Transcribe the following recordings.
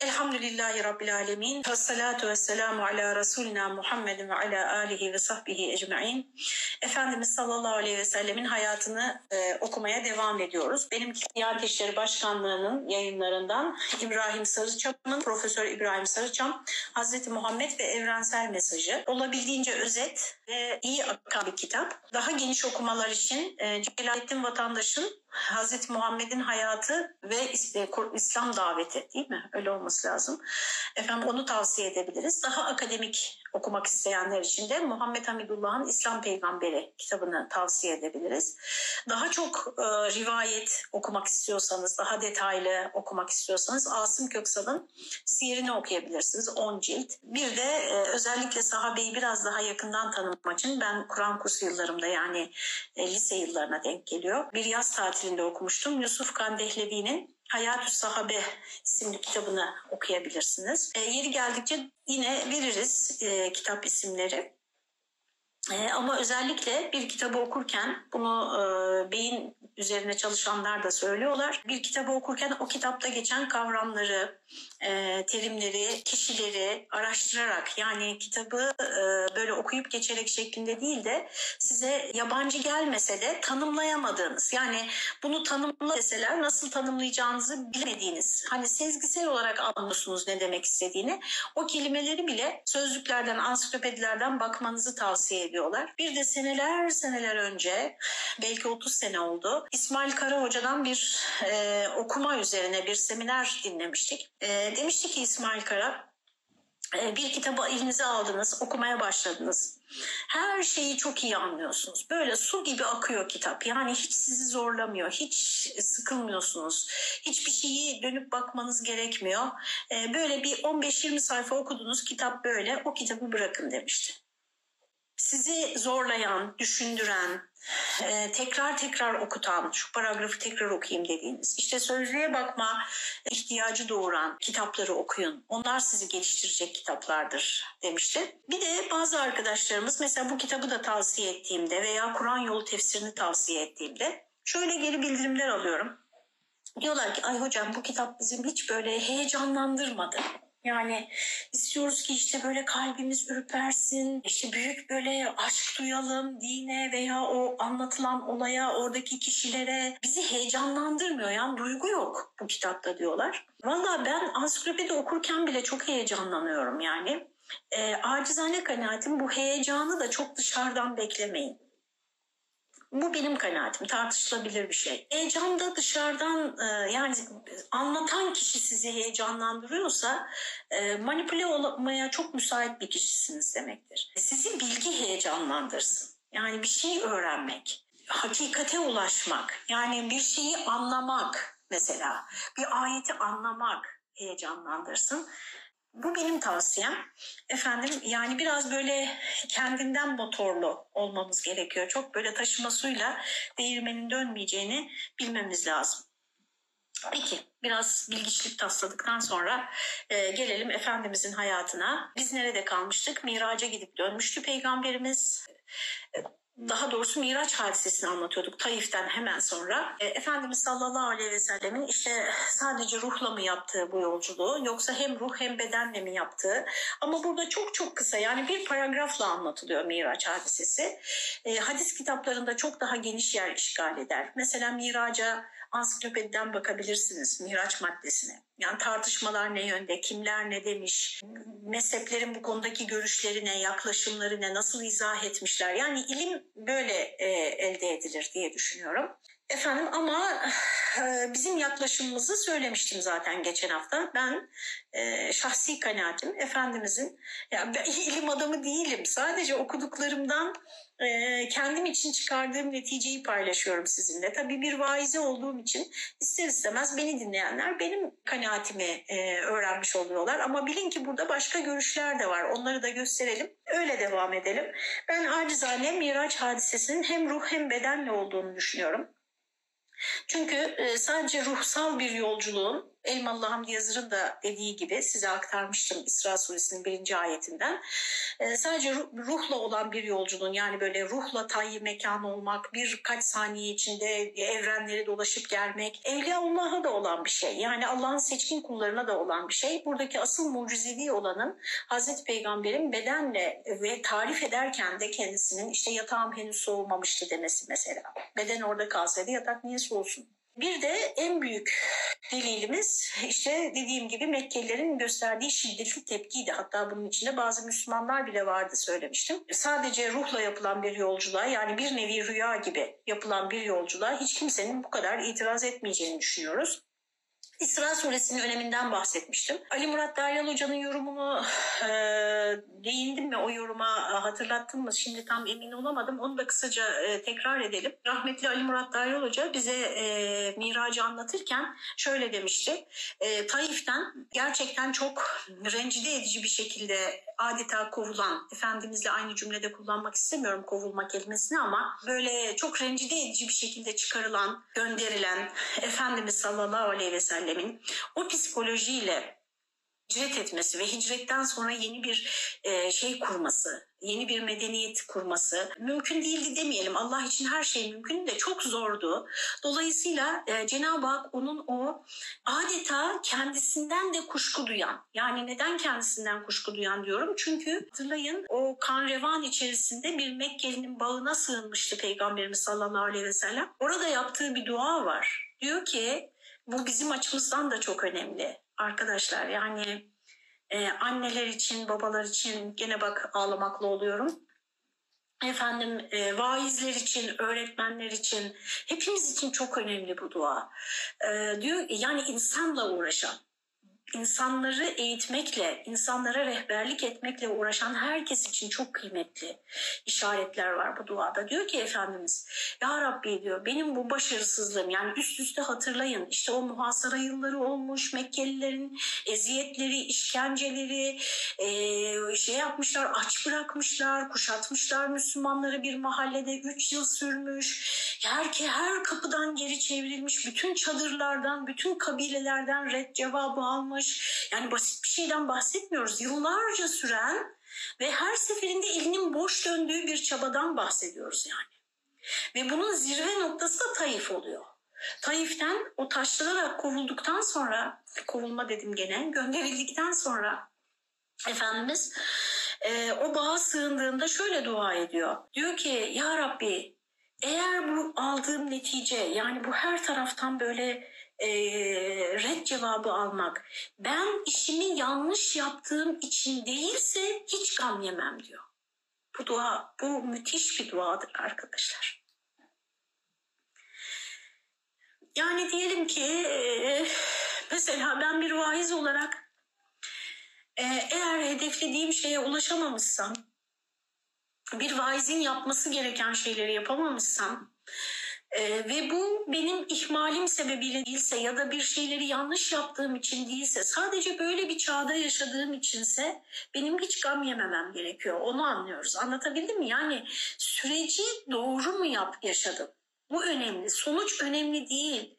Elhamdülillahi Rabbil Alemin. Ve salatu ve selamu ala Resulina Muhammedin ve ala alihi ve sahbihi ecma'in. Efendimiz sallallahu aleyhi ve sellemin hayatını e, okumaya devam ediyoruz. Benim Diyanet İşleri Başkanlığı'nın yayınlarından İbrahim Sarıçam'ın, Profesör İbrahim Sarıçam, Hazreti Muhammed ve Evrensel Mesajı. Olabildiğince özet ve iyi akan bir kitap. Daha geniş okumalar için e, Celalettin Vatandaş'ın Hazreti Muhammed'in hayatı ve İslam daveti değil mi? Öyle olması lazım. Efendim onu tavsiye edebiliriz. Daha akademik okumak isteyenler için de Muhammed Hamidullah'ın İslam Peygamberi kitabını tavsiye edebiliriz. Daha çok e, rivayet okumak istiyorsanız, daha detaylı okumak istiyorsanız Asım Köksal'ın Siyerini okuyabilirsiniz. 10 cilt. Bir de e, özellikle sahabeyi biraz daha yakından tanımak için ben Kur'an kursu yıllarımda yani e, lise yıllarına denk geliyor. Bir yaz tatilinde okumuştum. Yusuf Kandehlevi'nin Hayatü Sahabe isimli kitabını okuyabilirsiniz. E, yeri geldikçe yine veririz e, kitap isimleri. E, ama özellikle bir kitabı okurken bunu e, beyin üzerine çalışanlar da söylüyorlar. Bir kitabı okurken o kitapta geçen kavramları, e, terimleri, kişileri araştırarak yani kitabı e, böyle okuyup geçerek şeklinde değil de size yabancı gelmese de tanımlayamadığınız yani bunu tanımla deseler nasıl tanımlayacağınızı bilemediğiniz hani sezgisel olarak anlıyorsunuz ne demek istediğini o kelimeleri bile sözlüklerden ansiklopedilerden bakmanızı tavsiye ediyorlar. Bir de seneler seneler önce belki 30 sene oldu İsmail Kara Hoca'dan bir e, okuma üzerine bir seminer dinlemiştik. E, demişti ki İsmail Kara, e, bir kitabı elinize aldınız, okumaya başladınız. Her şeyi çok iyi anlıyorsunuz. Böyle su gibi akıyor kitap. Yani hiç sizi zorlamıyor, hiç sıkılmıyorsunuz. Hiçbir şeyi dönüp bakmanız gerekmiyor. E, böyle bir 15-20 sayfa okudunuz, kitap böyle. O kitabı bırakın demişti. Sizi zorlayan, düşündüren, e, tekrar tekrar okutan, şu paragrafı tekrar okuyayım dediğiniz, işte sözlüğe bakma ihtiyacı doğuran kitapları okuyun. Onlar sizi geliştirecek kitaplardır demişti. Bir de bazı arkadaşlarımız mesela bu kitabı da tavsiye ettiğimde veya Kur'an yolu tefsirini tavsiye ettiğimde şöyle geri bildirimler alıyorum. Diyorlar ki ay hocam bu kitap bizim hiç böyle heyecanlandırmadı. Yani istiyoruz ki işte böyle kalbimiz ürpersin, işte büyük böyle aşk duyalım dine veya o anlatılan olaya, oradaki kişilere bizi heyecanlandırmıyor. Yani duygu yok bu kitapta diyorlar. Valla ben ansiklopedi okurken bile çok heyecanlanıyorum yani. E, acizane kanaatim bu heyecanı da çok dışarıdan beklemeyin. Bu benim kanaatim tartışılabilir bir şey. Heyecan da dışarıdan e, yani anlatan kişi sizi heyecanlandırıyorsa e, manipüle olmaya çok müsait bir kişisiniz demektir. Sizi bilgi heyecanlandırsın. Yani bir şey öğrenmek, hakikate ulaşmak, yani bir şeyi anlamak mesela, bir ayeti anlamak heyecanlandırsın. Bu benim tavsiyem. Efendim yani biraz böyle kendinden motorlu olmamız gerekiyor. Çok böyle taşıma suyla değirmenin dönmeyeceğini bilmemiz lazım. Peki biraz bilgiçlik tasladıktan sonra e, gelelim Efendimizin hayatına. Biz nerede kalmıştık? Miraca gidip dönmüştü Peygamberimiz. Daha doğrusu Miraç hadisesini anlatıyorduk Taif'ten hemen sonra. E, Efendimiz sallallahu aleyhi ve sellemin işte sadece ruhla mı yaptığı bu yolculuğu yoksa hem ruh hem bedenle mi yaptığı ama burada çok çok kısa yani bir paragrafla anlatılıyor Miraç hadisesi. E, hadis kitaplarında çok daha geniş yer işgal eder. Mesela Miraç'a ansiklopediden bakabilirsiniz Miraç maddesine. Yani tartışmalar ne yönde, kimler ne demiş, mezheplerin bu konudaki görüşleri ne, yaklaşımları ne, nasıl izah etmişler. Yani ilim böyle e, elde edilir diye düşünüyorum. Efendim ama e, bizim yaklaşımımızı söylemiştim zaten geçen hafta. Ben e, şahsi kanaatim Efendimizin, ya ben ilim adamı değilim. Sadece okuduklarımdan kendim için çıkardığım neticeyi paylaşıyorum sizinle. Tabii bir vaize olduğum için ister istemez beni dinleyenler benim kanaatimi öğrenmiş oluyorlar. Ama bilin ki burada başka görüşler de var. Onları da gösterelim. Öyle devam edelim. Ben acizane Miraç hadisesinin hem ruh hem bedenle olduğunu düşünüyorum. Çünkü sadece ruhsal bir yolculuğun Elmalı Hamdi Yazır'ın da dediği gibi size aktarmıştım İsra suresinin birinci ayetinden. Ee, sadece ruh- ruhla olan bir yolculuğun yani böyle ruhla tayyi mekan olmak, birkaç saniye içinde evrenleri dolaşıp gelmek, Evliyaullah'a da olan bir şey. Yani Allah'ın seçkin kullarına da olan bir şey. Buradaki asıl mucizevi olanın Hazreti Peygamber'in bedenle ve tarif ederken de kendisinin işte yatağım henüz soğumamıştı demesi mesela. Beden orada kalsaydı yatak niye soğusun? Bir de en büyük delilimiz işte dediğim gibi Mekkelilerin gösterdiği şiddetli tepkiydi. Hatta bunun içinde bazı Müslümanlar bile vardı söylemiştim. Sadece ruhla yapılan bir yolculuğa yani bir nevi rüya gibi yapılan bir yolculuğa hiç kimsenin bu kadar itiraz etmeyeceğini düşünüyoruz. İsra suresinin öneminden bahsetmiştim. Ali Murat Daryal Hoca'nın yorumunu e, değindim mi o yoruma e, hatırlattım mı şimdi tam emin olamadım. Onu da kısaca e, tekrar edelim. Rahmetli Ali Murat Daryal Hoca bize e, Miracı anlatırken şöyle demişti. E, Taif'ten gerçekten çok rencide edici bir şekilde adeta kovulan, Efendimizle aynı cümlede kullanmak istemiyorum kovulma kelimesini ama böyle çok rencide edici bir şekilde çıkarılan, gönderilen Efendimiz sallallahu aleyhi ve sellemin o psikolojiyle hicret etmesi ve hicretten sonra yeni bir e, şey kurması, yeni bir medeniyet kurması mümkün değildi demeyelim. Allah için her şey mümkün de çok zordu. Dolayısıyla e, Cenab-ı Hak onun o adeta kendisinden de kuşku duyan, yani neden kendisinden kuşku duyan diyorum? Çünkü hatırlayın o kan revan içerisinde bir Mekkeli'nin bağına sığınmıştı Peygamberimiz sallallahu aleyhi ve sellem. Orada yaptığı bir dua var. Diyor ki bu bizim açımızdan da çok önemli arkadaşlar. Yani e, anneler için, babalar için gene bak ağlamaklı oluyorum. Efendim e, vaizler için, öğretmenler için, hepimiz için çok önemli bu dua. E, diyor yani insanla uğraşan, insanları eğitmekle, insanlara rehberlik etmekle uğraşan herkes için çok kıymetli işaretler var bu duada. Diyor ki Efendimiz, Ya Rabbi diyor benim bu başarısızlığım yani üst üste hatırlayın işte o muhasara yılları olmuş Mekkelilerin eziyetleri, işkenceleri eee, şey yapmışlar aç bırakmışlar, kuşatmışlar Müslümanları bir mahallede 3 yıl sürmüş. Her, her kapıdan geri çevrilmiş, bütün çadırlardan, bütün kabilelerden red cevabı almış. Yani basit bir şeyden bahsetmiyoruz. Yıllarca süren ve her seferinde elinin boş döndüğü bir çabadan bahsediyoruz yani. Ve bunun zirve noktası da Taif oluyor. Taif'ten o taşlanarak kovulduktan sonra, kovulma dedim gene, gönderildikten sonra Efendimiz e, o bağa sığındığında şöyle dua ediyor. Diyor ki Ya Rabbi eğer bu aldığım netice yani bu her taraftan böyle e, red cevabı almak ben işimi yanlış yaptığım için değilse hiç gam yemem diyor. Bu dua bu müthiş bir duadır arkadaşlar. Yani diyelim ki mesela ben bir vaiz olarak eğer hedeflediğim şeye ulaşamamışsam, bir vaizin yapması gereken şeyleri yapamamışsam e, ve bu benim ihmalim sebebiyle değilse ya da bir şeyleri yanlış yaptığım için değilse sadece böyle bir çağda yaşadığım içinse benim hiç gam yememem gerekiyor. Onu anlıyoruz. Anlatabildim mi? Yani süreci doğru mu yap yaşadım? Bu önemli. Sonuç önemli değil.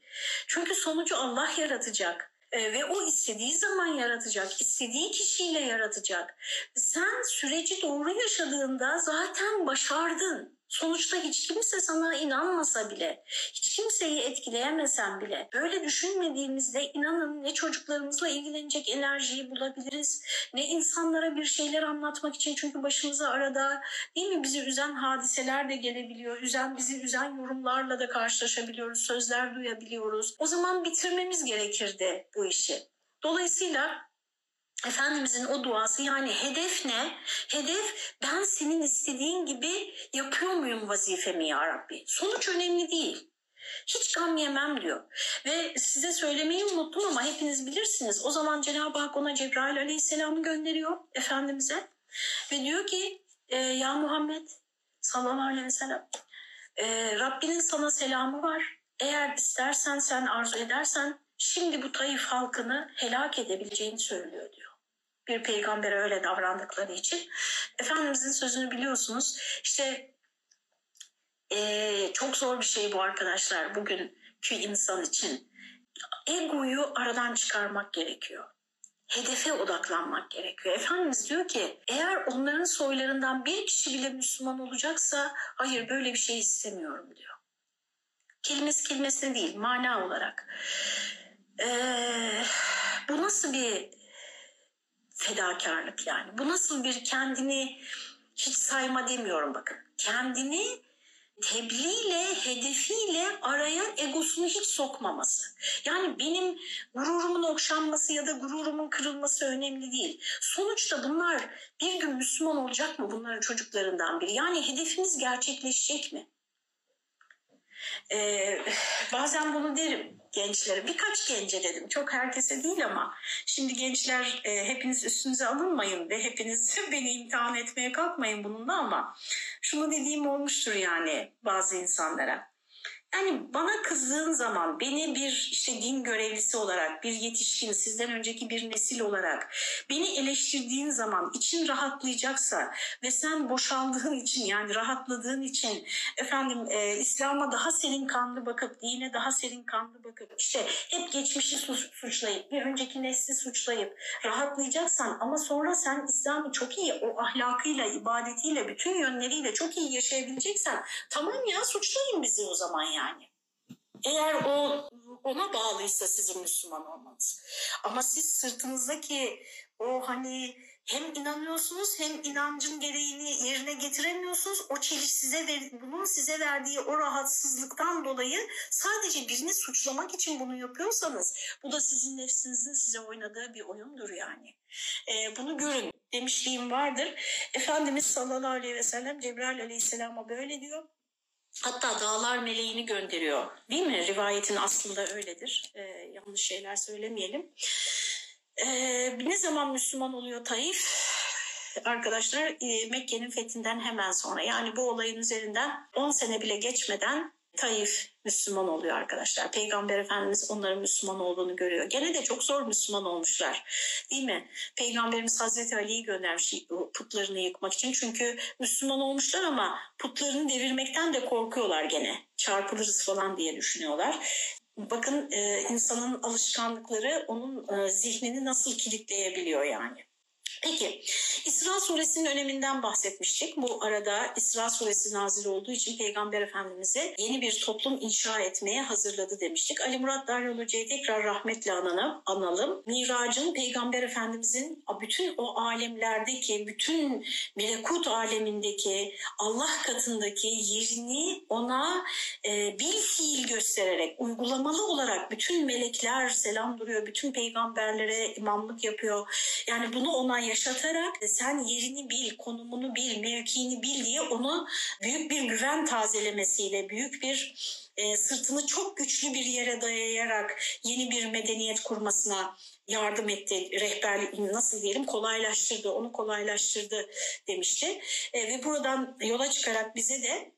Çünkü sonucu Allah yaratacak. Ee, ve o istediği zaman yaratacak, istediği kişiyle yaratacak. Sen süreci doğru yaşadığında zaten başardın. Sonuçta hiç kimse sana inanmasa bile, hiç kimseyi etkileyemesen bile, böyle düşünmediğimizde inanın ne çocuklarımızla ilgilenecek enerjiyi bulabiliriz, ne insanlara bir şeyler anlatmak için çünkü başımıza arada değil mi bizi üzen hadiseler de gelebiliyor, üzen bizi üzen yorumlarla da karşılaşabiliyoruz, sözler duyabiliyoruz. O zaman bitirmemiz gerekirdi bu işi. Dolayısıyla Efendimizin o duası yani hedef ne? Hedef ben senin istediğin gibi yapıyor muyum vazifemi ya Rabbi? Sonuç önemli değil. Hiç gam yemem diyor. Ve size söylemeyi unuttum ama hepiniz bilirsiniz. O zaman Cenab-ı Hak ona Cebrail aleyhisselamı gönderiyor Efendimiz'e. Ve diyor ki e, ya Muhammed sallallahu aleyhi ve sellem e, Rabbinin sana selamı var. Eğer istersen sen arzu edersen şimdi bu Taif halkını helak edebileceğini söylüyor diyor bir peygambere öyle davrandıkları için. Efendimizin sözünü biliyorsunuz. İşte eee, çok zor bir şey bu arkadaşlar bugünkü insan için. egoyu aradan çıkarmak gerekiyor. Hedefe odaklanmak gerekiyor. Efendimiz diyor ki eğer onların soylarından bir kişi bile Müslüman olacaksa hayır böyle bir şey istemiyorum diyor. Kelimesi kelimesine değil mana olarak. Ee, bu nasıl bir fedakarlık yani? Bu nasıl bir kendini hiç sayma demiyorum bakın. Kendini tebliğle, hedefiyle araya egosunu hiç sokmaması. Yani benim gururumun okşanması ya da gururumun kırılması önemli değil. Sonuçta bunlar bir gün Müslüman olacak mı bunların çocuklarından biri? Yani hedefimiz gerçekleşecek mi? Ee, bazen bunu derim gençlere. Birkaç gence dedim. Çok herkese değil ama şimdi gençler e, hepiniz üstünüze alınmayın ve hepiniz beni imtihan etmeye kalkmayın bununla ama şunu dediğim olmuştur yani bazı insanlara. Yani bana kızdığın zaman beni bir işte din görevlisi olarak, bir yetişkin, sizden önceki bir nesil olarak beni eleştirdiğin zaman için rahatlayacaksa ve sen boşaldığın için yani rahatladığın için efendim e, İslam'a daha serin kanlı bakıp, dine daha serin kanlı bakıp işte hep geçmişi suçlayıp, bir önceki nesli suçlayıp rahatlayacaksan ama sonra sen İslam'ı çok iyi o ahlakıyla, ibadetiyle, bütün yönleriyle çok iyi yaşayabileceksen tamam ya suçlayın bizi o zaman yani yani. Eğer o ona bağlıysa sizin Müslüman olmanız. Ama siz sırtınızdaki o hani hem inanıyorsunuz hem inancın gereğini yerine getiremiyorsunuz. O çeliş size ver, bunun size verdiği o rahatsızlıktan dolayı sadece birini suçlamak için bunu yapıyorsanız bu da sizin nefsinizin size oynadığı bir oyundur yani. Ee, bunu görün demişliğim vardır. Efendimiz sallallahu aleyhi ve sellem Cebrail aleyhisselama böyle diyor. Hatta dağlar meleğini gönderiyor. Değil mi? Rivayetin aslında öyledir. Ee, yanlış şeyler söylemeyelim. Ee, ne zaman Müslüman oluyor Taif? Arkadaşlar e, Mekke'nin fethinden hemen sonra yani bu olayın üzerinden 10 sene bile geçmeden Taif Müslüman oluyor arkadaşlar. Peygamber Efendimiz onların Müslüman olduğunu görüyor. Gene de çok zor Müslüman olmuşlar. Değil mi? Peygamberimiz Hazreti Ali'yi göndermiş putlarını yıkmak için. Çünkü Müslüman olmuşlar ama putlarını devirmekten de korkuyorlar gene. Çarpılırız falan diye düşünüyorlar. Bakın e, insanın alışkanlıkları onun e, zihnini nasıl kilitleyebiliyor yani. Peki İsra suresinin öneminden bahsetmiştik. Bu arada İsra suresi nazil olduğu için Peygamber Efendimiz'e yeni bir toplum inşa etmeye hazırladı demiştik. Ali Murat Daryolucu'yu tekrar rahmetle analım. analım. Miracın Peygamber Efendimiz'in bütün o alemlerdeki, bütün melekut alemindeki, Allah katındaki yerini ona e, bil fiil göstererek, uygulamalı olarak bütün melekler selam duruyor, bütün peygamberlere imamlık yapıyor. Yani bunu ona yaşatarak sen yerini bil, konumunu bil, mevkiini bil diye onu büyük bir güven tazelemesiyle, büyük bir e, sırtını çok güçlü bir yere dayayarak yeni bir medeniyet kurmasına yardım etti, rehberlik nasıl diyelim kolaylaştırdı, onu kolaylaştırdı demişti. E, ve buradan yola çıkarak bize de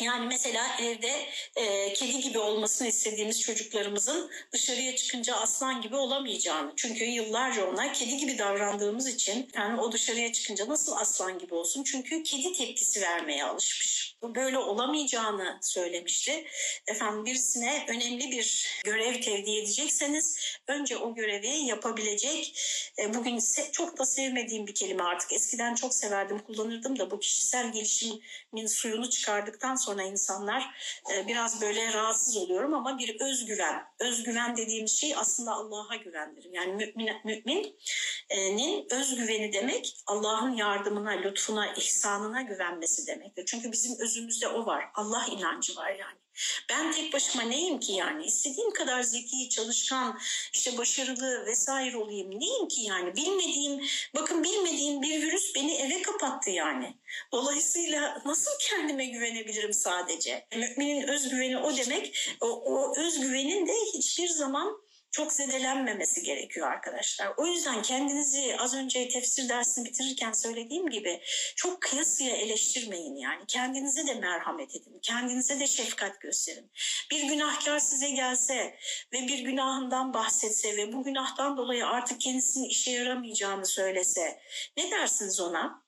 yani mesela evde e, kedi gibi olmasını istediğimiz çocuklarımızın dışarıya çıkınca aslan gibi olamayacağını. Çünkü yıllarca onlar kedi gibi davrandığımız için yani o dışarıya çıkınca nasıl aslan gibi olsun? Çünkü kedi tepkisi vermeye alışmış. Böyle olamayacağını söylemişti. Efendim birisine önemli bir görev tevdi edecekseniz önce o görevi yapabilecek. E, bugün çok da sevmediğim bir kelime artık. Eskiden çok severdim, kullanırdım da bu kişisel gelişimin suyunu çıkardıktan sonra insanlar e, biraz böyle rahatsız oluyorum ama bir özgüven. Özgüven dediğimiz şey aslında Allah'a güvendir. Yani mümin, müminin özgüveni demek Allah'ın yardımına, lütfuna, ihsanına güvenmesi demektir. Çünkü bizim özümüzde o var. Allah inancı var yani. Ben tek başıma neyim ki yani? İstediğim kadar zeki, çalışkan, işte başarılı vesaire olayım. Neyim ki yani? Bilmediğim, bakın bilmediğim bir virüs beni eve kapattı yani. Dolayısıyla nasıl kendime güvenebilirim sadece? Müminin özgüveni o demek. O, o özgüvenin de hiçbir zaman çok zedelenmemesi gerekiyor arkadaşlar. O yüzden kendinizi az önce tefsir dersini bitirirken söylediğim gibi çok kıyasıya eleştirmeyin yani. Kendinize de merhamet edin. Kendinize de şefkat gösterin. Bir günahkar size gelse ve bir günahından bahsetse ve bu günahtan dolayı artık kendisinin işe yaramayacağını söylese ne dersiniz ona?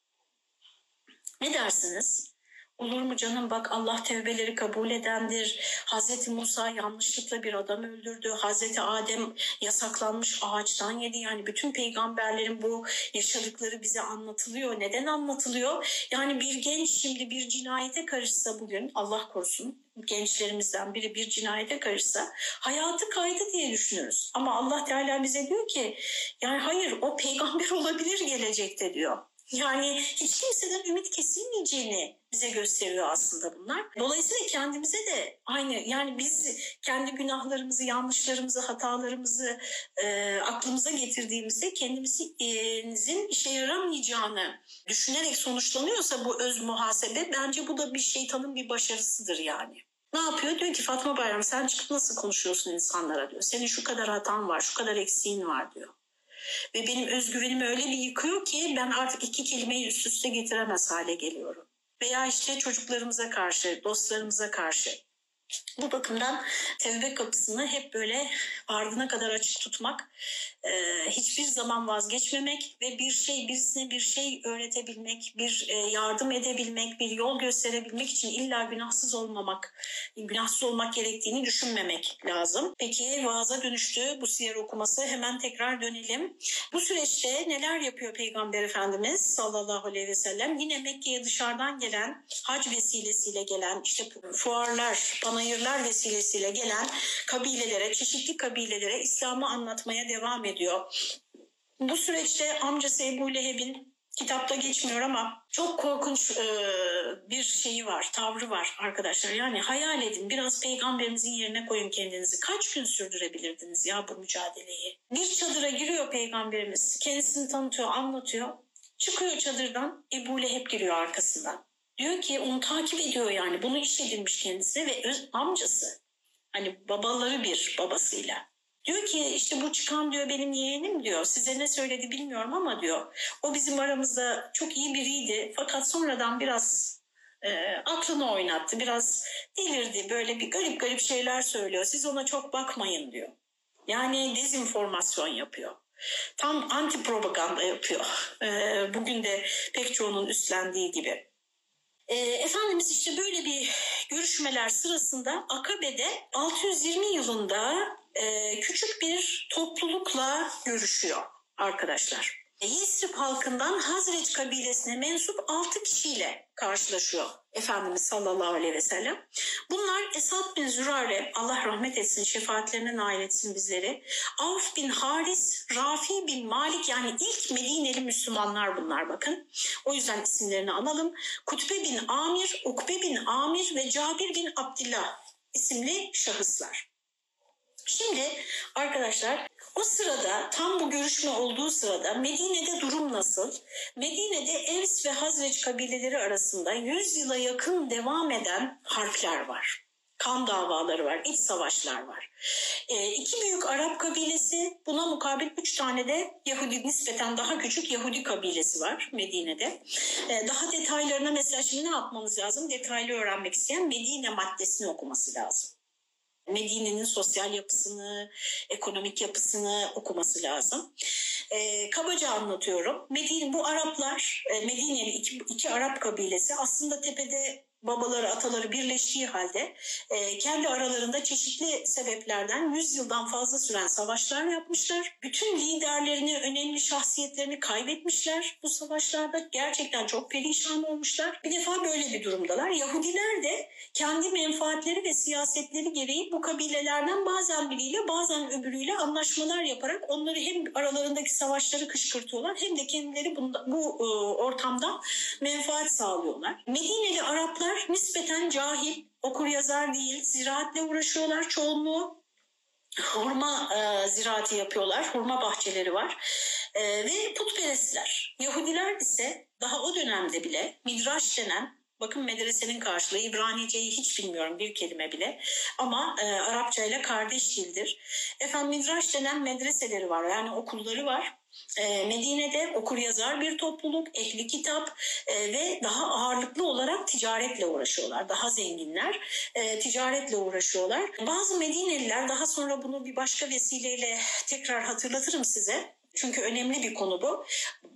Ne dersiniz? Olur mu canım bak Allah tevbeleri kabul edendir. Hazreti Musa yanlışlıkla bir adam öldürdü. Hazreti Adem yasaklanmış ağaçtan yedi. Yani bütün peygamberlerin bu yaşadıkları bize anlatılıyor. Neden anlatılıyor? Yani bir genç şimdi bir cinayete karışsa bugün Allah korusun gençlerimizden biri bir cinayete karışsa hayatı kaydı diye düşünürüz. Ama Allah Teala bize diyor ki yani hayır o peygamber olabilir gelecekte diyor. Yani hiç kimseden ümit kesilmeyeceğini bize gösteriyor aslında bunlar. Dolayısıyla kendimize de aynı yani biz kendi günahlarımızı, yanlışlarımızı, hatalarımızı e, aklımıza getirdiğimizde kendimizin işe yaramayacağını düşünerek sonuçlanıyorsa bu öz muhasebe bence bu da bir şeytanın bir başarısıdır yani. Ne yapıyor? Diyor ki Fatma Bayram sen çıkıp nasıl konuşuyorsun insanlara diyor. Senin şu kadar hatan var, şu kadar eksiğin var diyor. Ve benim özgüvenimi öyle bir yıkıyor ki ben artık iki kelimeyi üst üste getiremez hale geliyorum. Veya işte çocuklarımıza karşı, dostlarımıza karşı. Bu bakımdan tevbe kapısını hep böyle ardına kadar açık tutmak, e, hiçbir zaman vazgeçmemek ve bir şey birisine bir şey öğretebilmek, bir e, yardım edebilmek, bir yol gösterebilmek için illa günahsız olmamak, günahsız olmak gerektiğini düşünmemek lazım. Peki vaaza dönüştü bu siyer okuması hemen tekrar dönelim. Bu süreçte neler yapıyor Peygamber Efendimiz sallallahu aleyhi ve sellem? Yine Mekke'ye dışarıdan gelen, hac vesilesiyle gelen, işte fuarlar, panayırlar vesilesiyle gelen kabilelere, çeşitli kabilelere İslam'ı anlatmaya devam ediyor. Bu süreçte amcası Ebu Leheb'in kitapta geçmiyor ama çok korkunç e, bir şeyi var, tavrı var arkadaşlar. Yani hayal edin biraz peygamberimizin yerine koyun kendinizi. Kaç gün sürdürebilirdiniz ya bu mücadeleyi? Bir çadıra giriyor peygamberimiz, kendisini tanıtıyor, anlatıyor. Çıkıyor çadırdan, Ebu Leheb giriyor arkasından. Diyor ki onu takip ediyor yani. Bunu iş edilmiş kendisi ve öz amcası. Hani babaları bir babasıyla. Diyor ki işte bu çıkan diyor benim yeğenim diyor. Size ne söyledi bilmiyorum ama diyor. O bizim aramızda çok iyi biriydi. Fakat sonradan biraz e, aklını oynattı. Biraz delirdi. Böyle bir garip garip şeyler söylüyor. Siz ona çok bakmayın diyor. Yani dezinformasyon yapıyor. Tam anti propaganda yapıyor. E, bugün de pek çoğunun üstlendiği gibi. E, Efendimiz işte böyle bir görüşmeler sırasında Akabe'de 620 yılında e, küçük bir toplulukla görüşüyor arkadaşlar. Yesrib halkından Hazreç kabilesine mensup 6 kişiyle karşılaşıyor Efendimiz sallallahu aleyhi ve sellem. Bunlar Esad bin Zürare, Allah rahmet etsin, şefaatlerine nail etsin bizleri. Avf bin Haris, Rafi bin Malik yani ilk Medineli Müslümanlar bunlar bakın. O yüzden isimlerini analım. Kutbe bin Amir, Ukbe bin Amir ve Cabir bin Abdillah isimli şahıslar. Şimdi arkadaşlar o sırada tam bu görüşme olduğu sırada Medine'de durum nasıl? Medine'de Evs ve Hazreç kabileleri arasında 100 yıla yakın devam eden harpler var. Kan davaları var, iç savaşlar var. E, iki büyük Arap kabilesi, buna mukabil üç tane de Yahudi nispeten daha küçük Yahudi kabilesi var Medine'de. E, daha detaylarına mesela şimdi ne yapmamız lazım? Detaylı öğrenmek isteyen Medine maddesini okuması lazım. Medine'nin sosyal yapısını, ekonomik yapısını okuması lazım. E, kabaca anlatıyorum. Medine, bu Araplar, e, Medine'nin iki, iki Arap kabilesi aslında tepede babaları ataları birleştiği halde e, kendi aralarında çeşitli sebeplerden 100 yıldan fazla süren savaşlar yapmışlar. Bütün liderlerini, önemli şahsiyetlerini kaybetmişler bu savaşlarda. Gerçekten çok perişan olmuşlar. Bir defa böyle bir durumdalar. Yahudiler de kendi menfaatleri ve siyasetleri gereği bu kabilelerden bazen biriyle bazen öbürüyle anlaşmalar yaparak onları hem aralarındaki savaşları kışkırtıyorlar hem de kendileri bunda, bu e, ortamdan menfaat sağlıyorlar. Medineli Araplar nispeten cahil, okur yazar değil, ziraatle uğraşıyorlar çoğunluğu. Hurma e, ziraati yapıyorlar, hurma bahçeleri var e, ve putperestler. Yahudiler ise daha o dönemde bile Midraş denen Bakın medresenin karşılığı İbranice'yi hiç bilmiyorum bir kelime bile ama e, Arapça ile kardeş dildir. Efendim Midraş denen medreseleri var yani okulları var. E, Medine'de okur yazar bir topluluk, ehli kitap e, ve daha ağırlıklı olarak ticaretle uğraşıyorlar. Daha zenginler e, ticaretle uğraşıyorlar. Bazı Medineliler daha sonra bunu bir başka vesileyle tekrar hatırlatırım size Çünkü önemli bir konu bu.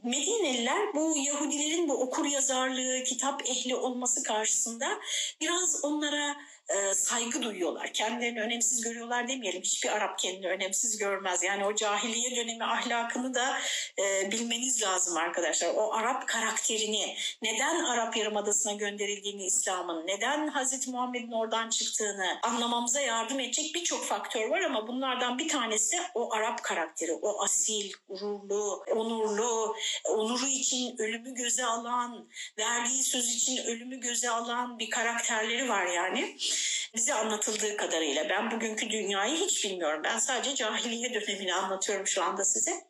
Medineliler bu Yahudilerin bu okur yazarlığı, kitap ehli olması karşısında biraz onlara e, saygı duyuyorlar. Kendilerini önemsiz görüyorlar demeyelim. Hiçbir Arap kendini önemsiz görmez. Yani o cahiliye dönemi ahlakını da e, bilmeniz lazım arkadaşlar. O Arap karakterini, neden Arap Yarımadası'na gönderildiğini İslam'ın, neden Hazreti Muhammed'in oradan çıktığını anlamamıza yardım edecek birçok faktör var ama bunlardan bir tanesi o Arap karakteri. O asil, gururlu, onurlu, onuru için ölümü göze alan, verdiği söz için ölümü göze alan bir karakterleri var yani bize anlatıldığı kadarıyla. Ben bugünkü dünyayı hiç bilmiyorum. Ben sadece cahiliye dönemini anlatıyorum şu anda size.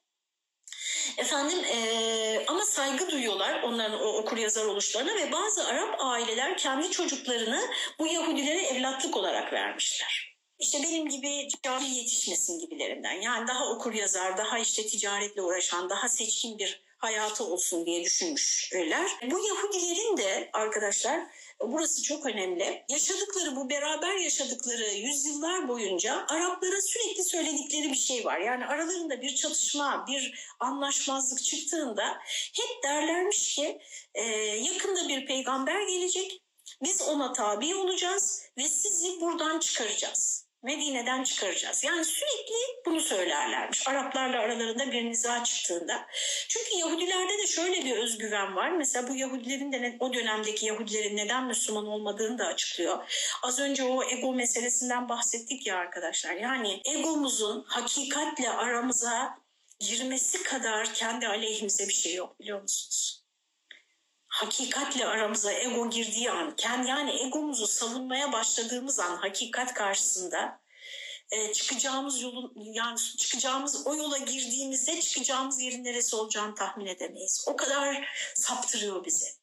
Efendim e, ama saygı duyuyorlar onların o okur yazar oluşlarına ve bazı Arap aileler kendi çocuklarını bu Yahudilere evlatlık olarak vermişler. İşte benim gibi cahil yetişmesin gibilerinden. Yani daha okur yazar, daha işte ticaretle uğraşan, daha seçkin bir hayatı olsun diye düşünmüşler. Bu Yahudilerin de arkadaşlar burası çok önemli. Yaşadıkları bu beraber yaşadıkları yüzyıllar boyunca Araplara sürekli söyledikleri bir şey var. Yani aralarında bir çatışma, bir anlaşmazlık çıktığında hep derlermiş ki e, yakında bir peygamber gelecek. Biz ona tabi olacağız ve sizi buradan çıkaracağız. Medine'den çıkaracağız. Yani sürekli bunu söylerlermiş. Araplarla aralarında bir niza çıktığında. Çünkü Yahudilerde de şöyle bir özgüven var. Mesela bu Yahudilerin de o dönemdeki Yahudilerin neden Müslüman olmadığını da açıklıyor. Az önce o ego meselesinden bahsettik ya arkadaşlar. Yani egomuzun hakikatle aramıza girmesi kadar kendi aleyhimize bir şey yok biliyor musunuz? Hakikatle aramıza ego girdiği an, kendi yani egomuzu savunmaya başladığımız an hakikat karşısında e, çıkacağımız yolun yani çıkacağımız o yola girdiğimizde çıkacağımız yerin neresi olacağını tahmin edemeyiz. O kadar saptırıyor bizi.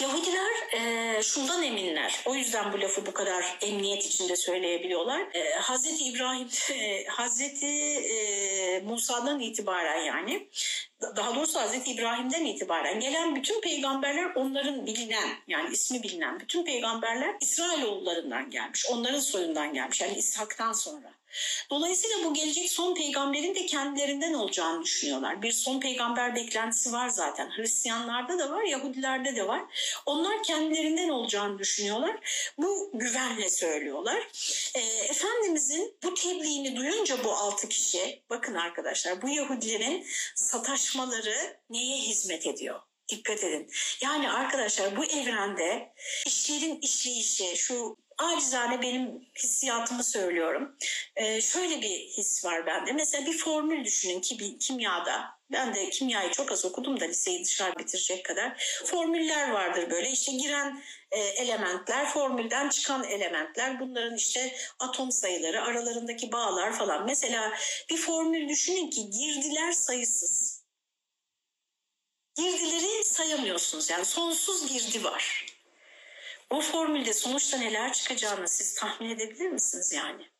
Yahudiler e, şundan eminler. O yüzden bu lafı bu kadar emniyet içinde söyleyebiliyorlar. E, Hazreti İbrahim, e, Hazreti e, Musa'dan itibaren yani daha doğrusu Hazreti İbrahim'den itibaren gelen bütün peygamberler onların bilinen yani ismi bilinen bütün peygamberler İsrailoğullarından gelmiş. Onların soyundan gelmiş yani İshak'tan sonra. Dolayısıyla bu gelecek son peygamberin de kendilerinden olacağını düşünüyorlar. Bir son peygamber beklentisi var zaten. Hristiyanlarda da var, Yahudilerde de var. Onlar kendilerinden olacağını düşünüyorlar. Bu güvenle söylüyorlar. E, Efendimizin bu tebliğini duyunca bu altı kişi, bakın arkadaşlar bu Yahudilerin sataşmaları neye hizmet ediyor? Dikkat edin. Yani arkadaşlar bu evrende işlerin işleyişi, şu acizane benim hissiyatımı söylüyorum. Ee, şöyle bir his var bende. Mesela bir formül düşünün ki kimyada. Ben de kimyayı çok az okudum da liseyi dışarı bitirecek kadar. Formüller vardır böyle. İşte giren e, elementler, formülden çıkan elementler. Bunların işte atom sayıları, aralarındaki bağlar falan. Mesela bir formül düşünün ki girdiler sayısız. Girdileri sayamıyorsunuz. Yani sonsuz girdi var. O formülde sonuçta neler çıkacağını siz tahmin edebilir misiniz yani?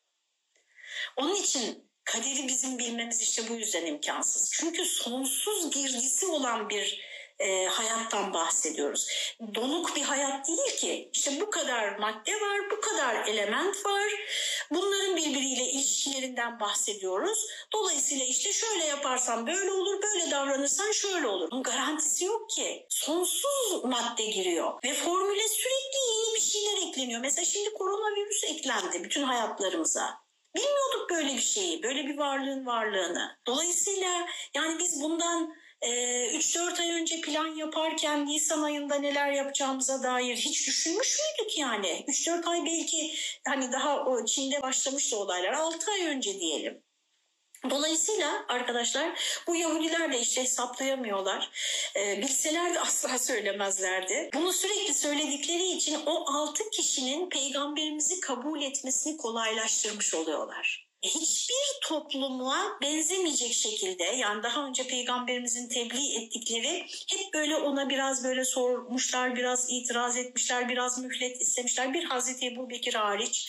Onun için kaderi bizim bilmemiz işte bu yüzden imkansız. Çünkü sonsuz girdisi olan bir e, hayattan bahsediyoruz. Donuk bir hayat değil ki. İşte bu kadar madde var, bu kadar element var. Bunların birbiriyle ilişkilerinden bahsediyoruz. Dolayısıyla işte şöyle yaparsan böyle olur, böyle davranırsan şöyle olur. Bunun garantisi yok ki. Sonsuz madde giriyor ve formüle sürekli yeni bir şeyler ekleniyor. Mesela şimdi koronavirüs eklendi bütün hayatlarımıza. Bilmiyorduk böyle bir şeyi, böyle bir varlığın varlığını. Dolayısıyla yani biz bundan 3-4 ay önce plan yaparken Nisan ayında neler yapacağımıza dair hiç düşünmüş müydük yani? 3-4 ay belki hani daha Çin'de başlamıştı olaylar. 6 ay önce diyelim. Dolayısıyla arkadaşlar bu Yahudiler de işte hesaplayamıyorlar. E, bilseler de asla söylemezlerdi. Bunu sürekli söyledikleri için o altı kişinin peygamberimizi kabul etmesini kolaylaştırmış oluyorlar hiçbir topluma benzemeyecek şekilde yani daha önce peygamberimizin tebliğ ettikleri hep böyle ona biraz böyle sormuşlar, biraz itiraz etmişler, biraz mühlet istemişler. Bir Hazreti Ebu Bekir hariç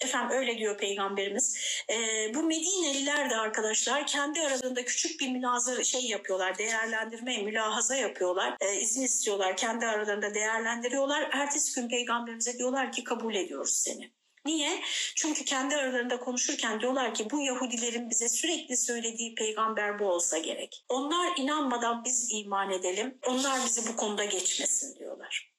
efendim öyle diyor peygamberimiz. E, bu Medineliler de arkadaşlar kendi aralarında küçük bir münazara şey yapıyorlar, değerlendirme, mülahaza yapıyorlar. E, izin istiyorlar, kendi aralarında değerlendiriyorlar. Ertesi gün peygamberimize diyorlar ki kabul ediyoruz seni Niye? Çünkü kendi aralarında konuşurken diyorlar ki bu Yahudilerin bize sürekli söylediği peygamber bu olsa gerek. Onlar inanmadan biz iman edelim. Onlar bizi bu konuda geçmesin diyorlar.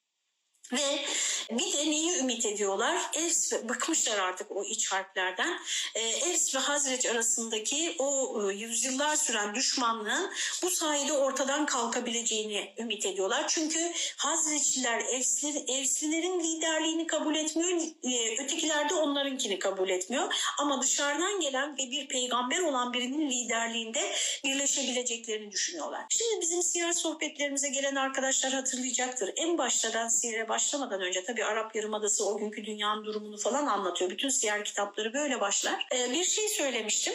Ve bir de neyi ümit ediyorlar? Evs ve bıkmışlar artık o iç harplerden. Evs ve Hazreç arasındaki o e, yüzyıllar süren düşmanlığın bu sayede ortadan kalkabileceğini ümit ediyorlar. Çünkü Hazreçliler Evsli, Evslilerin liderliğini kabul etmiyor, e, ötekiler de onlarınkini kabul etmiyor. Ama dışarıdan gelen ve bir peygamber olan birinin liderliğinde birleşebileceklerini düşünüyorlar. Şimdi bizim siyer sohbetlerimize gelen arkadaşlar hatırlayacaktır. En baştadan siyere başlamadan önce tabii Arap Yarımadası o günkü dünyanın durumunu falan anlatıyor. Bütün siyer kitapları böyle başlar. Ee, bir şey söylemiştim.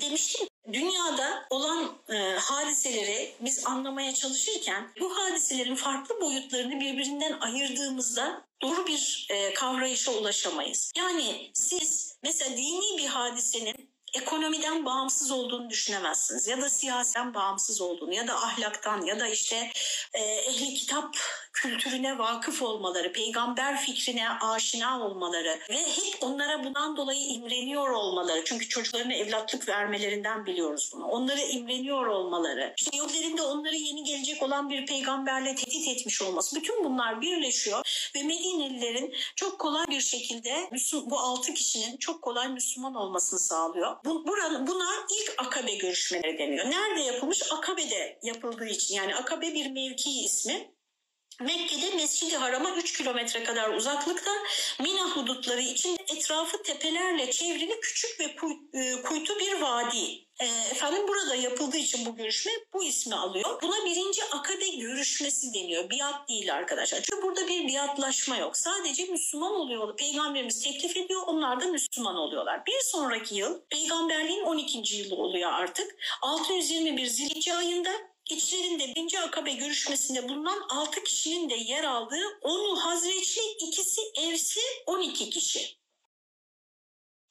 Demiştim dünyada olan e, hadiseleri biz anlamaya çalışırken bu hadiselerin farklı boyutlarını birbirinden ayırdığımızda doğru bir e, kavrayışa ulaşamayız. Yani siz mesela dini bir hadisenin ekonomiden bağımsız olduğunu düşünemezsiniz ya da siyasetten bağımsız olduğunu ya da ahlaktan ya da işte e, ehli kitap kültürüne vakıf olmaları, peygamber fikrine aşina olmaları ve hep onlara bundan dolayı imreniyor olmaları. Çünkü çocuklarına evlatlık vermelerinden biliyoruz bunu. Onlara imreniyor olmaları. İşte de onları yeni gelecek olan bir peygamberle tehdit etmiş olması. Bütün bunlar birleşiyor ve Medinelilerin çok kolay bir şekilde bu altı kişinin çok kolay Müslüman olmasını sağlıyor. Bu, buranın, buna ilk Akabe görüşmeleri deniyor. Nerede yapılmış? Akabe'de yapıldığı için. Yani Akabe bir mevki ismi. Mekke'de Mescid-i Haram'a 3 kilometre kadar uzaklıkta Mina hudutları için etrafı tepelerle çevrili küçük ve e, kuytu bir vadi. E, efendim burada yapıldığı için bu görüşme bu ismi alıyor. Buna birinci akabe görüşmesi deniyor. Biat değil arkadaşlar. Çünkü burada bir biatlaşma yok. Sadece Müslüman oluyor. Peygamberimiz teklif ediyor. Onlar da Müslüman oluyorlar. Bir sonraki yıl peygamberliğin 12. yılı oluyor artık. 621 Zilhicce ayında İçlerinde birinci akabe görüşmesinde bulunan 6 kişinin de yer aldığı 10'u Hazreçli, ikisi Evsi 12 kişi.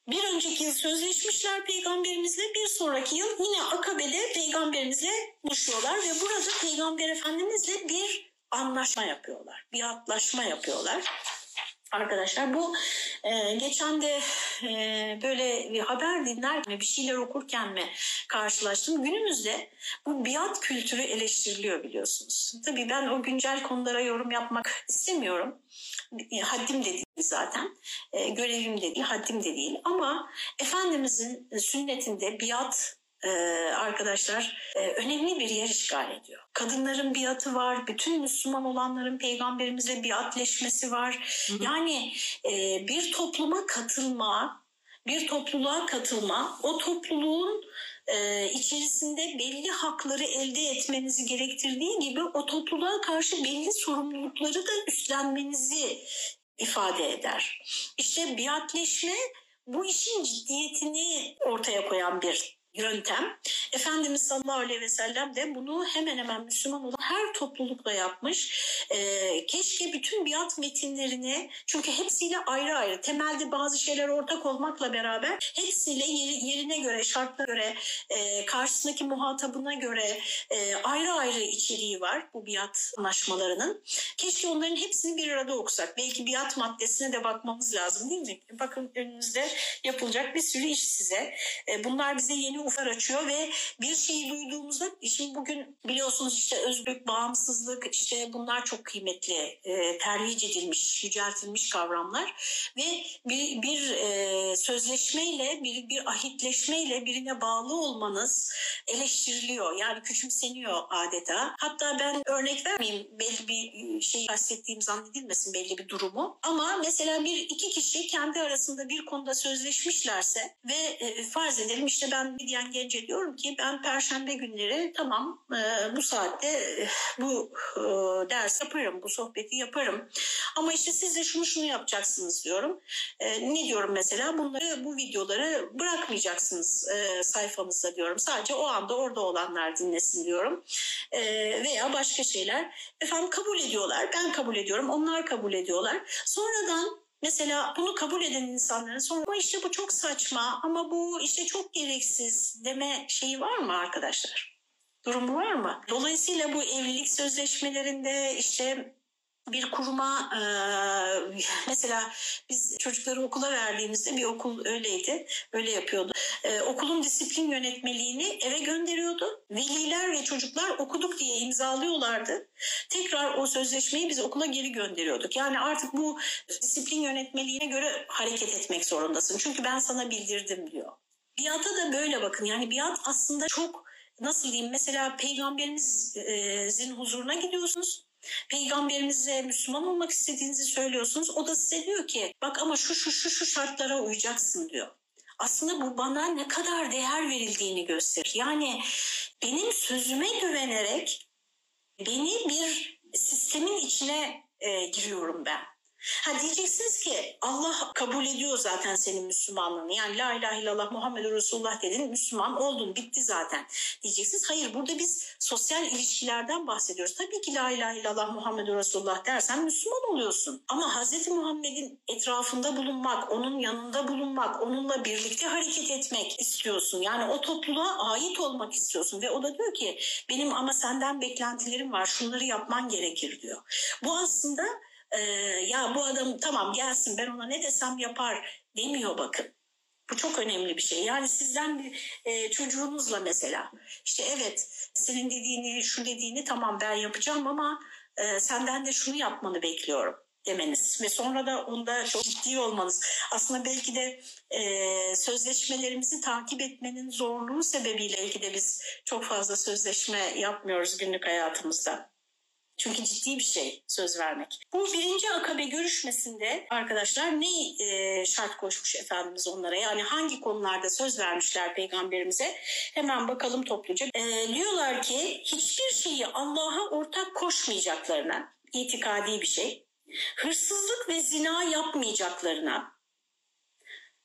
Bir önceki yıl sözleşmişler peygamberimizle bir sonraki yıl yine Akabe'de peygamberimizle buluşuyorlar ve burada peygamber efendimizle bir anlaşma yapıyorlar. Bir atlaşma yapıyorlar. Arkadaşlar bu e, geçen de e, böyle bir haber dinlerken bir şeyler okurken mi karşılaştım. Günümüzde bu biat kültürü eleştiriliyor biliyorsunuz. Tabii ben o güncel konulara yorum yapmak istemiyorum. E, haddim de değil zaten. E, görevim de değil, haddim de değil. Ama Efendimizin sünnetinde biat e, arkadaşlar e, önemli bir yer işgal ediyor. Kadınların biatı var, bütün Müslüman olanların peygamberimizle biatleşmesi var. Hı hı. Yani e, bir topluma katılma, bir topluluğa katılma, o topluluğun e, içerisinde belli hakları elde etmenizi gerektirdiği gibi o topluluğa karşı belli sorumlulukları da üstlenmenizi ifade eder. İşte biatleşme bu işin ciddiyetini ortaya koyan bir yöntem. Efendimiz sallallahu aleyhi ve sellem de bunu hemen hemen Müslüman olan her toplulukla yapmış. Ee, keşke bütün biat metinlerini çünkü hepsiyle ayrı ayrı temelde bazı şeyler ortak olmakla beraber hepsiyle yeri, yerine göre şartlara göre e, karşısındaki muhatabına göre e, ayrı ayrı içeriği var bu biat anlaşmalarının. Keşke onların hepsini bir arada okusak. Belki biat maddesine de bakmamız lazım değil mi? Bakın önünüzde yapılacak bir sürü iş size. E, bunlar bize yeni ufar açıyor ve bir şeyi duyduğumuzda şimdi bugün biliyorsunuz işte özgürlük, bağımsızlık işte bunlar çok kıymetli, e, terhic edilmiş, yüceltilmiş kavramlar ve bir, bir e, sözleşmeyle, bir, bir ahitleşmeyle birine bağlı olmanız eleştiriliyor. Yani küçümseniyor adeta. Hatta ben örnek vermeyeyim belli bir şey kastettiğim zannedilmesin belli bir durumu. Ama mesela bir iki kişi kendi arasında bir konuda sözleşmişlerse ve e, farz edelim işte ben bir diyen gence diyorum ki ben perşembe günleri tamam e, bu saatte e, bu e, ders yaparım, bu sohbeti yaparım. Ama işte siz de şunu şunu yapacaksınız diyorum. E, ne diyorum mesela? Bunları, bu videoları bırakmayacaksınız e, sayfanızda diyorum. Sadece o anda orada olanlar dinlesin diyorum. E, veya başka şeyler. Efendim kabul ediyorlar. Ben kabul ediyorum. Onlar kabul ediyorlar. Sonradan Mesela bunu kabul eden insanların sonra ama işte bu çok saçma ama bu işte çok gereksiz deme şeyi var mı arkadaşlar? Durumu var mı? Dolayısıyla bu evlilik sözleşmelerinde işte bir kuruma mesela biz çocukları okula verdiğimizde bir okul öyleydi, öyle yapıyordu. Okulun disiplin yönetmeliğini eve gönderiyordu. Veliler ve çocuklar okuduk diye imzalıyorlardı. Tekrar o sözleşmeyi biz okula geri gönderiyorduk. Yani artık bu disiplin yönetmeliğine göre hareket etmek zorundasın. Çünkü ben sana bildirdim diyor. Biata da böyle bakın. Yani biat aslında çok nasıl diyeyim mesela peygamberimizin huzuruna gidiyorsunuz Peygamberimize Müslüman olmak istediğinizi söylüyorsunuz. O da size diyor ki bak ama şu şu şu şu şartlara uyacaksın diyor. Aslında bu bana ne kadar değer verildiğini gösterir. Yani benim sözüme güvenerek beni bir sistemin içine e, giriyorum ben. Ha diyeceksiniz ki Allah kabul ediyor zaten senin Müslümanlığını. Yani la ilahe illallah Muhammed Resulullah dedin Müslüman oldun bitti zaten. Diyeceksiniz hayır burada biz sosyal ilişkilerden bahsediyoruz. Tabii ki la ilahe illallah Muhammed Resulullah dersen Müslüman oluyorsun. Ama Hz. Muhammed'in etrafında bulunmak, onun yanında bulunmak, onunla birlikte hareket etmek istiyorsun. Yani o topluluğa ait olmak istiyorsun. Ve o da diyor ki benim ama senden beklentilerim var şunları yapman gerekir diyor. Bu aslında e, ya bu adam tamam gelsin ben ona ne desem yapar demiyor bakın. Bu çok önemli bir şey. Yani sizden bir e, çocuğunuzla mesela işte evet senin dediğini şu dediğini tamam ben yapacağım ama e, senden de şunu yapmanı bekliyorum demeniz ve sonra da onda çok ciddi olmanız. Aslında belki de e, sözleşmelerimizi takip etmenin zorluğu sebebiyle belki de biz çok fazla sözleşme yapmıyoruz günlük hayatımızda. Çünkü ciddi bir şey söz vermek. Bu birinci akabe görüşmesinde arkadaşlar ne e, şart koşmuş Efendimiz onlara? Yani hangi konularda söz vermişler peygamberimize? Hemen bakalım topluca. E, diyorlar ki hiçbir şeyi Allah'a ortak koşmayacaklarına, itikadi bir şey. Hırsızlık ve zina yapmayacaklarına,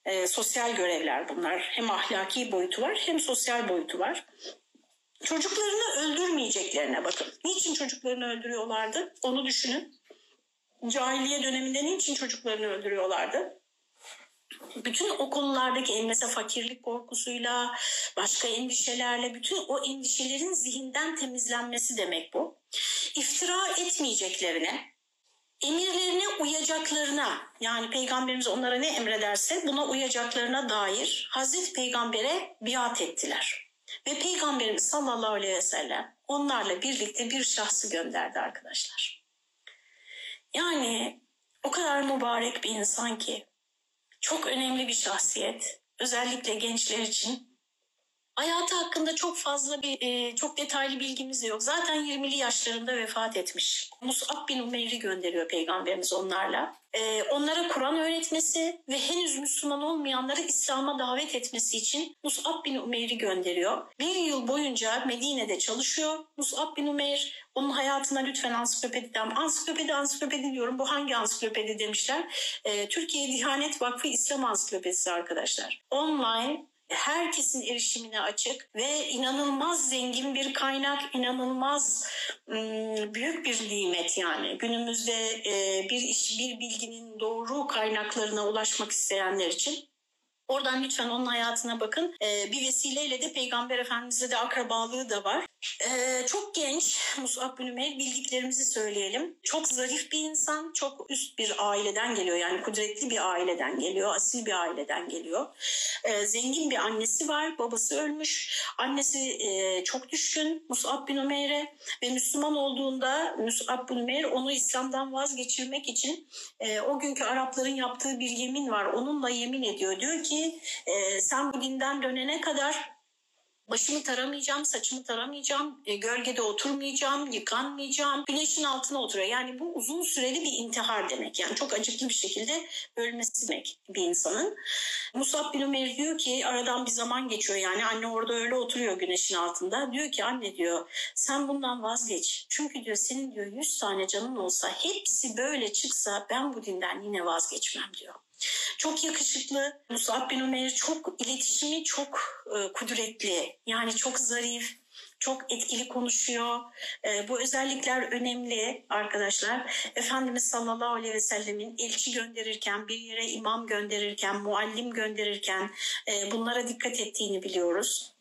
e, sosyal görevler bunlar. Hem ahlaki boyutu var hem sosyal boyutu var. Çocuklarını öldürmeyeceklerine bakın. Niçin çocuklarını öldürüyorlardı? Onu düşünün. Cahiliye döneminde niçin çocuklarını öldürüyorlardı? Bütün o konulardaki mesela fakirlik korkusuyla, başka endişelerle, bütün o endişelerin zihinden temizlenmesi demek bu. İftira etmeyeceklerine, emirlerine uyacaklarına yani peygamberimiz onlara ne emrederse buna uyacaklarına dair Hazreti Peygamber'e biat ettiler. Ve Peygamberimiz sallallahu aleyhi ve sellem onlarla birlikte bir şahsı gönderdi arkadaşlar. Yani o kadar mübarek bir insan ki çok önemli bir şahsiyet. Özellikle gençler için Hayatı hakkında çok fazla bir e, çok detaylı bilgimiz yok. Zaten 20'li yaşlarında vefat etmiş. Mus'ab bin Umeyr'i gönderiyor peygamberimiz onlarla. E, onlara Kur'an öğretmesi ve henüz Müslüman olmayanları İslam'a davet etmesi için Mus'ab bin Umeyr'i gönderiyor. Bir yıl boyunca Medine'de çalışıyor. Mus'ab bin Umeyr onun hayatına lütfen ansiklopediden, ansiklopedi ansiklopedi diyorum bu hangi ansiklopedi demişler. E, Türkiye Diyanet Vakfı İslam Ansiklopedisi arkadaşlar. Online herkesin erişimine açık ve inanılmaz zengin bir kaynak, inanılmaz büyük bir nimet yani. Günümüzde bir iş, bir bilginin doğru kaynaklarına ulaşmak isteyenler için Oradan lütfen onun hayatına bakın. Ee, bir vesileyle de Peygamber Efendimiz'le de akrabalığı da var. Ee, çok genç Musab bin Ümeyr bildiklerimizi söyleyelim. Çok zarif bir insan, çok üst bir aileden geliyor. Yani kudretli bir aileden geliyor, asil bir aileden geliyor. Ee, zengin bir annesi var, babası ölmüş. Annesi e, çok düşkün Musab bin Ümeyr'e ve Müslüman olduğunda Musab bin Ümeyr onu İslam'dan vazgeçirmek için e, o günkü Arapların yaptığı bir yemin var. Onunla yemin ediyor. Diyor ki e, sen bu dinden dönene kadar Başımı taramayacağım, saçımı taramayacağım, e, gölgede oturmayacağım, yıkanmayacağım, güneşin altına oturuyor. Yani bu uzun süreli bir intihar demek. Yani çok acıklı bir şekilde ölmesi demek bir insanın. Musab bin Ömer diyor ki aradan bir zaman geçiyor yani anne orada öyle oturuyor güneşin altında. Diyor ki anne diyor sen bundan vazgeç. Çünkü diyor senin diyor 100 tane canın olsa hepsi böyle çıksa ben bu dinden yine vazgeçmem diyor. Çok yakışıklı. Musab bin Ömer çok iletişimi çok e, kudretli. Yani çok zarif, çok etkili konuşuyor. E, bu özellikler önemli arkadaşlar. Efendimiz sallallahu aleyhi ve sellemin elçi gönderirken, bir yere imam gönderirken, muallim gönderirken e, bunlara dikkat ettiğini biliyoruz.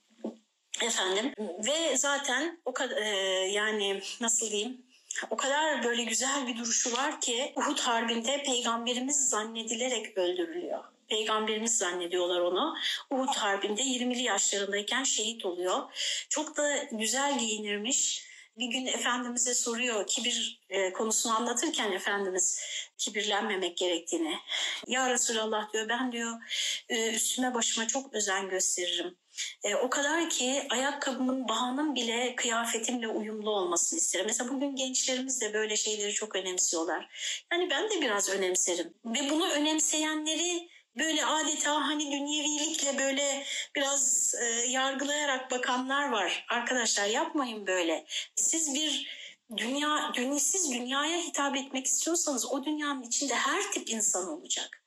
Efendim ve zaten o kadar e, yani nasıl diyeyim o kadar böyle güzel bir duruşu var ki Uhud Harbi'nde peygamberimiz zannedilerek öldürülüyor. Peygamberimiz zannediyorlar onu. Uhud Harbi'nde 20'li yaşlarındayken şehit oluyor. Çok da güzel giyinirmiş. Bir gün Efendimiz'e soruyor kibir e, konusunu anlatırken Efendimiz kibirlenmemek gerektiğini. Ya Resulallah diyor ben diyor e, üstüme başıma çok özen gösteririm. E, o kadar ki ayakkabımın, bağının bile kıyafetimle uyumlu olmasını isterim. Mesela bugün gençlerimiz de böyle şeyleri çok önemsiyorlar. Yani ben de biraz önemserim. Ve bunu önemseyenleri böyle adeta hani dünyevilikle böyle biraz e, yargılayarak bakanlar var. Arkadaşlar yapmayın böyle. Siz bir dünya, dünya siz dünyaya hitap etmek istiyorsanız o dünyanın içinde her tip insan olacak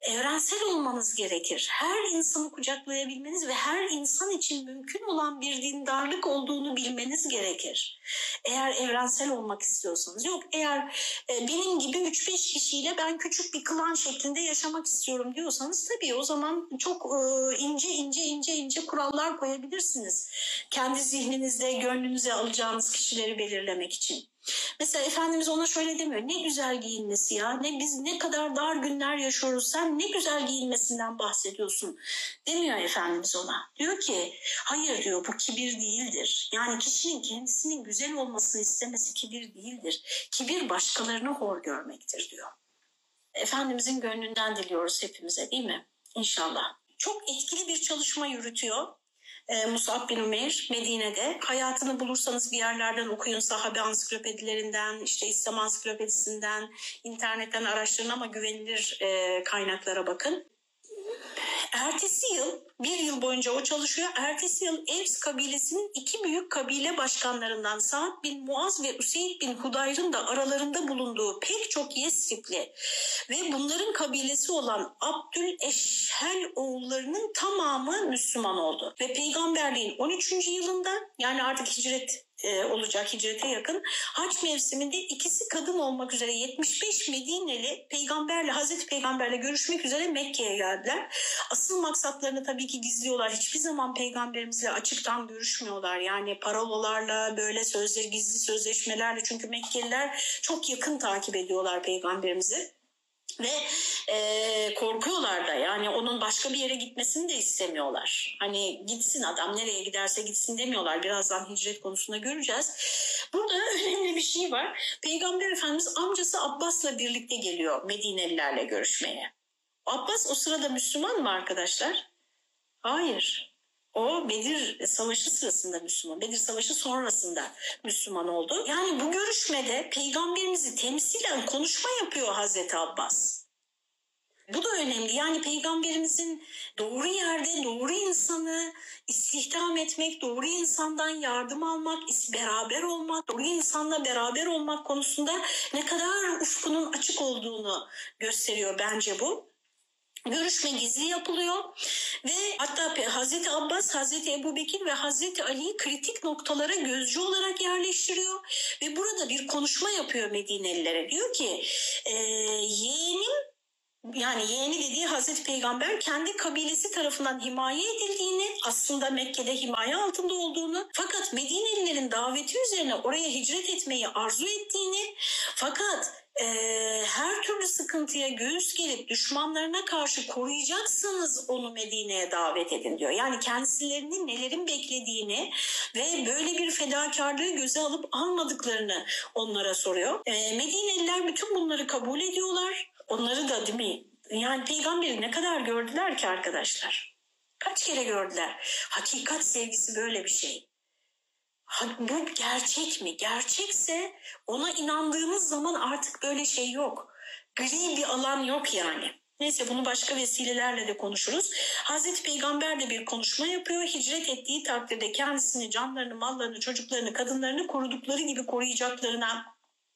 evrensel olmanız gerekir. Her insanı kucaklayabilmeniz ve her insan için mümkün olan bir dindarlık olduğunu bilmeniz gerekir. Eğer evrensel olmak istiyorsanız. Yok eğer e, benim gibi 3-5 kişiyle ben küçük bir klan şeklinde yaşamak istiyorum diyorsanız tabii o zaman çok e, ince ince ince ince kurallar koyabilirsiniz. Kendi zihninizde, gönlünüze alacağınız kişileri belirlemek için. Mesela Efendimiz ona şöyle demiyor. Ne güzel giyinmesi ya. Ne biz ne kadar dar günler yaşıyoruz. Sen ne güzel giyinmesinden bahsediyorsun. Demiyor Efendimiz ona. Diyor ki hayır diyor bu kibir değildir. Yani kişinin kendisinin güzel olmasını istemesi kibir değildir. Kibir başkalarını hor görmektir diyor. Efendimizin gönlünden diliyoruz hepimize değil mi? İnşallah. Çok etkili bir çalışma yürütüyor e, Musab bin Umeyr Medine'de. Hayatını bulursanız bir yerlerden okuyun sahabe ansiklopedilerinden, işte İslam ansiklopedisinden, internetten araştırın ama güvenilir e, kaynaklara bakın. Ertesi yıl bir yıl boyunca o çalışıyor. Ertesi yıl Evs kabilesinin iki büyük kabile başkanlarından Sa'd bin Muaz ve Üseyd bin Hudayr'ın da aralarında bulunduğu pek çok Yesripli ve bunların kabilesi olan Abdül Eşhel oğullarının tamamı Müslüman oldu. Ve peygamberliğin 13. yılında yani artık hicret e, olacak hicrete yakın. Hac mevsiminde ikisi kadın olmak üzere 75 Medineli peygamberle Hazreti Peygamberle görüşmek üzere Mekke'ye geldiler. Asıl maksatlarını tabii ki gizliyorlar. Hiçbir zaman peygamberimizle açıktan görüşmüyorlar. Yani parololarla böyle sözleri gizli sözleşmelerle çünkü Mekkeliler çok yakın takip ediyorlar peygamberimizi ve e, korkuyorlar da yani onun başka bir yere gitmesini de istemiyorlar. Hani gitsin adam nereye giderse gitsin demiyorlar. Birazdan hicret konusunda göreceğiz. Burada önemli bir şey var. Peygamber Efendimiz amcası Abbas'la birlikte geliyor Medinelilerle görüşmeye. Abbas o sırada Müslüman mı arkadaşlar? Hayır. O Bedir Savaşı sırasında Müslüman, Bedir Savaşı sonrasında Müslüman oldu. Yani bu görüşmede peygamberimizi temsilen konuşma yapıyor Hazreti Abbas. Bu da önemli. Yani peygamberimizin doğru yerde doğru insanı istihdam etmek, doğru insandan yardım almak, beraber olmak, doğru insanla beraber olmak konusunda ne kadar ufkunun açık olduğunu gösteriyor bence bu. Görüşme gizli yapılıyor ve hatta Hazreti Abbas, Hazreti Ebu Bekir ve Hazreti Ali'yi kritik noktalara gözcü olarak yerleştiriyor ve burada bir konuşma yapıyor Medinelilere. Diyor ki e, yeğenim yani yeğeni dediği Hazreti Peygamber kendi kabilesi tarafından himaye edildiğini, aslında Mekke'de himaye altında olduğunu, fakat Medinelilerin daveti üzerine oraya hicret etmeyi arzu ettiğini, fakat e, her türlü sıkıntıya göğüs gelip düşmanlarına karşı koruyacaksanız onu Medine'ye davet edin diyor. Yani kendisilerini nelerin beklediğini ve böyle bir fedakarlığı göze alıp almadıklarını onlara soruyor. E, Medineliler bütün bunları kabul ediyorlar. Onları da değil mi? Yani peygamberi ne kadar gördüler ki arkadaşlar? Kaç kere gördüler? Hakikat sevgisi böyle bir şey bu gerçek mi? Gerçekse ona inandığımız zaman artık böyle şey yok. Gri bir alan yok yani. Neyse bunu başka vesilelerle de konuşuruz. Hazreti Peygamber de bir konuşma yapıyor. Hicret ettiği takdirde kendisini, canlarını, mallarını, çocuklarını, kadınlarını korudukları gibi koruyacaklarına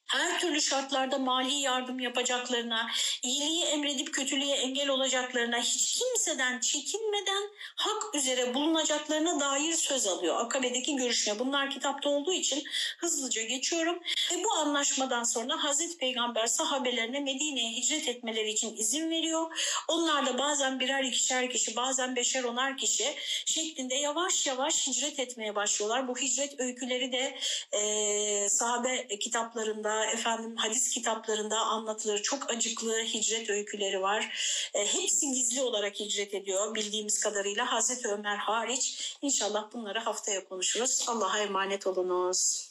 her türlü şartlarda mali yardım yapacaklarına, iyiliği emredip kötülüğe engel olacaklarına, hiç kimseden çekinmeden hak üzere bulunacaklarına dair söz alıyor. Akabe'deki görüşme. Bunlar kitapta olduğu için hızlıca geçiyorum. Ve bu anlaşmadan sonra Hazreti Peygamber sahabelerine Medine'ye hicret etmeleri için izin veriyor. Onlar da bazen birer ikişer kişi, bazen beşer onar kişi şeklinde yavaş yavaş hicret etmeye başlıyorlar. Bu hicret öyküleri de e, sahabe kitaplarında, efendim hadis kitaplarında anlatılır. Çok acıklı hicret öyküleri var. E, hepsi gizli olarak hicret ediyor bildiğimiz kadarıyla. Hazreti Ömer hariç. İnşallah bunları haftaya konuşuruz. Allah'a emanet olunuz.